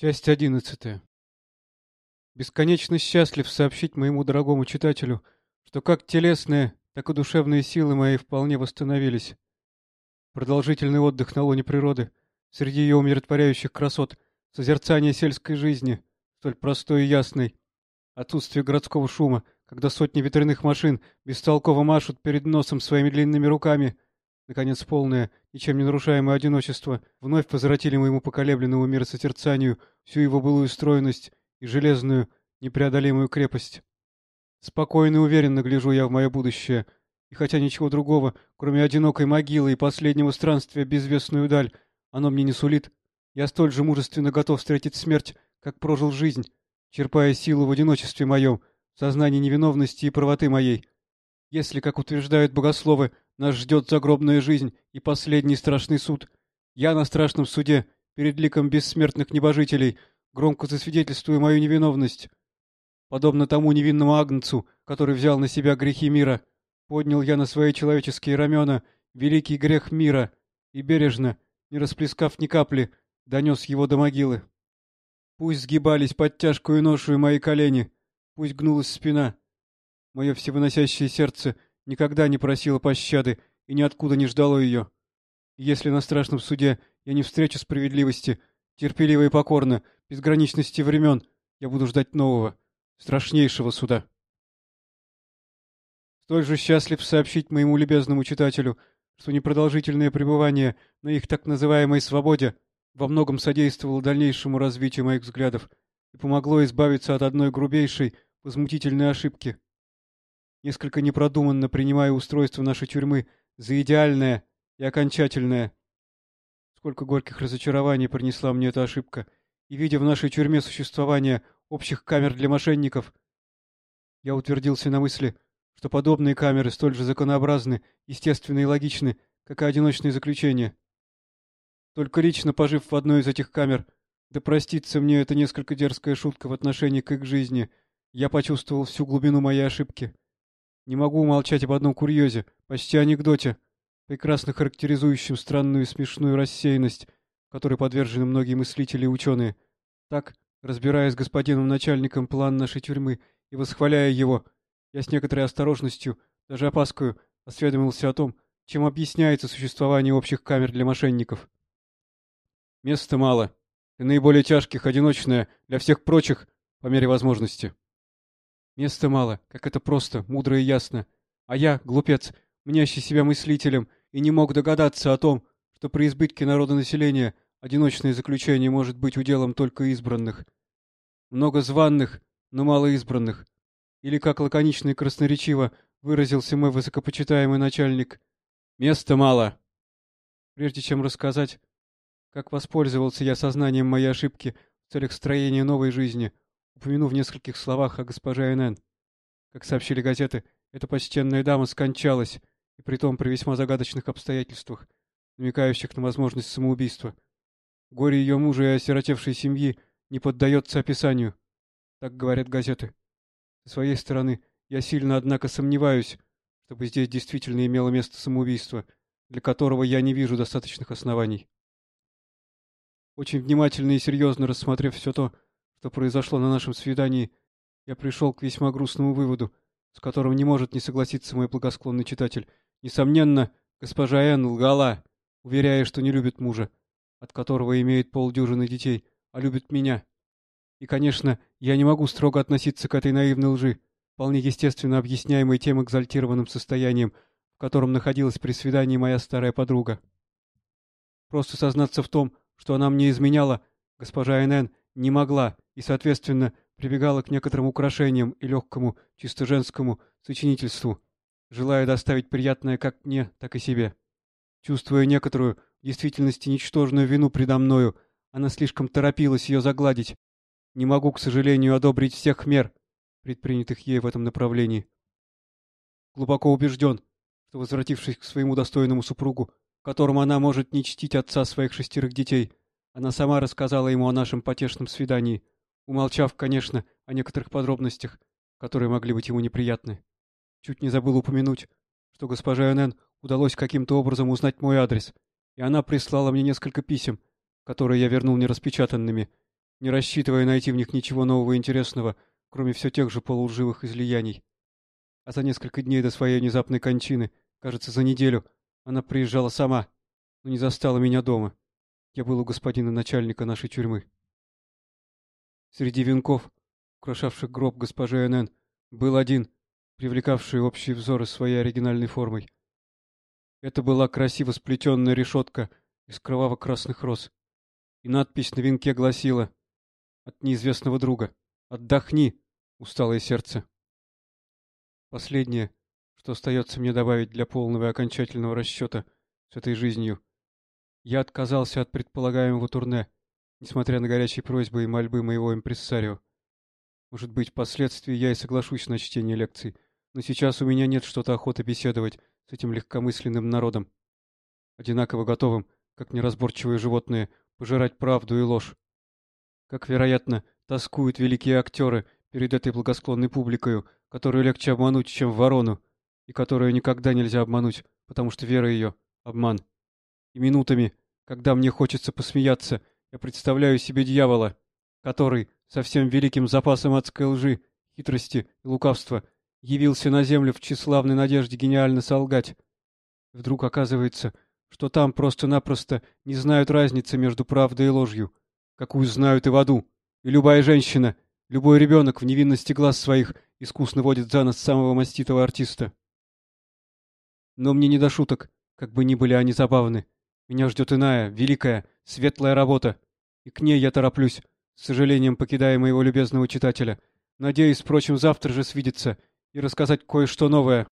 Часть одиннадцатая. Бесконечно счастлив сообщить моему дорогому читателю, что как телесные, так и душевные силы мои вполне восстановились. Продолжительный отдых на лоне природы, среди ее умиротворяющих красот, созерцание сельской жизни, столь простой и ясной, отсутствие городского шума, когда сотни ветряных машин бестолково машут перед носом своими длинными руками — наконец, полное, ничем не нарушаемое одиночество, вновь возвратили моему поколебленному миросозерцанию всю его былую стройность и железную, непреодолимую крепость. Спокойно и уверенно гляжу я в мое будущее, и хотя ничего другого, кроме одинокой могилы и последнего странствия безвестную даль, оно мне не сулит, я столь же мужественно готов встретить смерть, как прожил жизнь, черпая силу в одиночестве моем, в сознании невиновности и правоты моей. Если, как утверждают богословы, нас ждет загробная жизнь и последний страшный суд. Я на страшном суде, перед ликом бессмертных небожителей, громко засвидетельствую мою невиновность. Подобно тому невинному агнцу, который взял на себя грехи мира, поднял я на свои человеческие рамена великий грех мира и бережно, не расплескав ни капли, донес его до могилы. Пусть сгибались под тяжкую ношу мои колени, пусть гнулась спина. Мое всевыносящее сердце — никогда не просила пощады и ниоткуда не ждало ее. если на страшном суде я не встречу справедливости, терпеливо и покорно, безграничности времен, я буду ждать нового, страшнейшего суда. Столь же счастлив сообщить моему любезному читателю, что непродолжительное пребывание на их так называемой свободе во многом содействовало дальнейшему развитию моих взглядов и помогло избавиться от одной грубейшей, возмутительной ошибки — несколько непродуманно принимая устройство нашей тюрьмы за идеальное и окончательное. Сколько горьких разочарований принесла мне эта ошибка, и видя в нашей тюрьме существование общих камер для мошенников, я утвердился на мысли, что подобные камеры столь же законообразны, естественны и логичны, как и одиночные заключения. Только лично пожив в одной из этих камер, да простится мне эта несколько дерзкая шутка в отношении к их жизни, я почувствовал всю глубину моей ошибки. Не могу умолчать об одном курьезе, почти анекдоте, прекрасно характеризующем странную и смешную рассеянность, которой подвержены многие мыслители и ученые. Так, разбирая с господином начальником план нашей тюрьмы и восхваляя его, я с некоторой осторожностью, даже опаскою, осведомился о том, чем объясняется существование общих камер для мошенников. Места мало, и наиболее тяжких одиночное для всех прочих по мере возможности. Места мало, как это просто, мудро и ясно. А я, глупец, мнящий себя мыслителем, и не мог догадаться о том, что при избытке народонаселения одиночное заключение может быть уделом только избранных. Много званных, но мало избранных. Или, как лаконично и красноречиво выразился мой высокопочитаемый начальник, «Места мало». Прежде чем рассказать, как воспользовался я сознанием моей ошибки в целях строения новой жизни, упомяну в нескольких словах о госпоже Н.Н. Как сообщили газеты, эта почтенная дама скончалась, и притом при весьма загадочных обстоятельствах, намекающих на возможность самоубийства. Горе ее мужа и осиротевшей семьи не поддается описанию. Так говорят газеты. С своей стороны, я сильно, однако, сомневаюсь, чтобы здесь действительно имело место самоубийство, для которого я не вижу достаточных оснований. Очень внимательно и серьезно рассмотрев все то, что произошло на нашем свидании, я пришел к весьма грустному выводу, с которым не может не согласиться мой благосклонный читатель. Несомненно, госпожа Энн лгала, уверяя, что не любит мужа, от которого имеет полдюжины детей, а любит меня. И, конечно, я не могу строго относиться к этой наивной лжи, вполне естественно объясняемой тем экзальтированным состоянием, в котором находилась при свидании моя старая подруга. Просто сознаться в том, что она мне изменяла, госпожа Н.Н. не могла, и, соответственно, прибегала к некоторым украшениям и легкому, чисто женскому сочинительству, желая доставить приятное как мне, так и себе. Чувствуя некоторую, в действительности ничтожную вину предо мною, она слишком торопилась ее загладить. Не могу, к сожалению, одобрить всех мер, предпринятых ей в этом направлении. Глубоко убежден, что, возвратившись к своему достойному супругу, которому она может не чтить отца своих шестерых детей, она сама рассказала ему о нашем потешном свидании, умолчав, конечно, о некоторых подробностях, которые могли быть ему неприятны. Чуть не забыл упомянуть, что госпоже Н.Н. удалось каким-то образом узнать мой адрес, и она прислала мне несколько писем, которые я вернул нераспечатанными, не рассчитывая найти в них ничего нового и интересного, кроме все тех же полулживых излияний. А за несколько дней до своей внезапной кончины, кажется, за неделю, она приезжала сама, но не застала меня дома. Я был у господина начальника нашей тюрьмы. Среди венков, украшавших гроб госпожи Н.Н., был один, привлекавший общие взоры своей оригинальной формой. Это была красиво сплетенная решетка из кроваво-красных роз. И надпись на венке гласила «От неизвестного друга. Отдохни, усталое сердце». Последнее, что остается мне добавить для полного и окончательного расчета с этой жизнью. Я отказался от предполагаемого турне, несмотря на горячие просьбы и мольбы моего импрессарио. Может быть, впоследствии я и соглашусь на чтение лекций, но сейчас у меня нет что-то охоты беседовать с этим легкомысленным народом, одинаково готовым, как неразборчивые животные, пожирать правду и ложь. Как, вероятно, тоскуют великие актеры перед этой благосклонной публикою, которую легче обмануть, чем ворону, и которую никогда нельзя обмануть, потому что вера ее — обман. И минутами, когда мне хочется посмеяться, я представляю себе дьявола, который, со всем великим запасом адской лжи, хитрости и лукавства, явился на землю в тщеславной надежде гениально солгать. Вдруг оказывается, что там просто-напросто не знают разницы между правдой и ложью, какую знают и в аду, и любая женщина, любой ребенок в невинности глаз своих искусно водит за нос самого маститого артиста. Но мне не до шуток, как бы ни были они забавны. Меня ждет иная, великая, светлая работа, и к ней я тороплюсь, с сожалением покидая моего любезного читателя. Надеюсь, впрочем, завтра же свидеться и рассказать кое-что новое,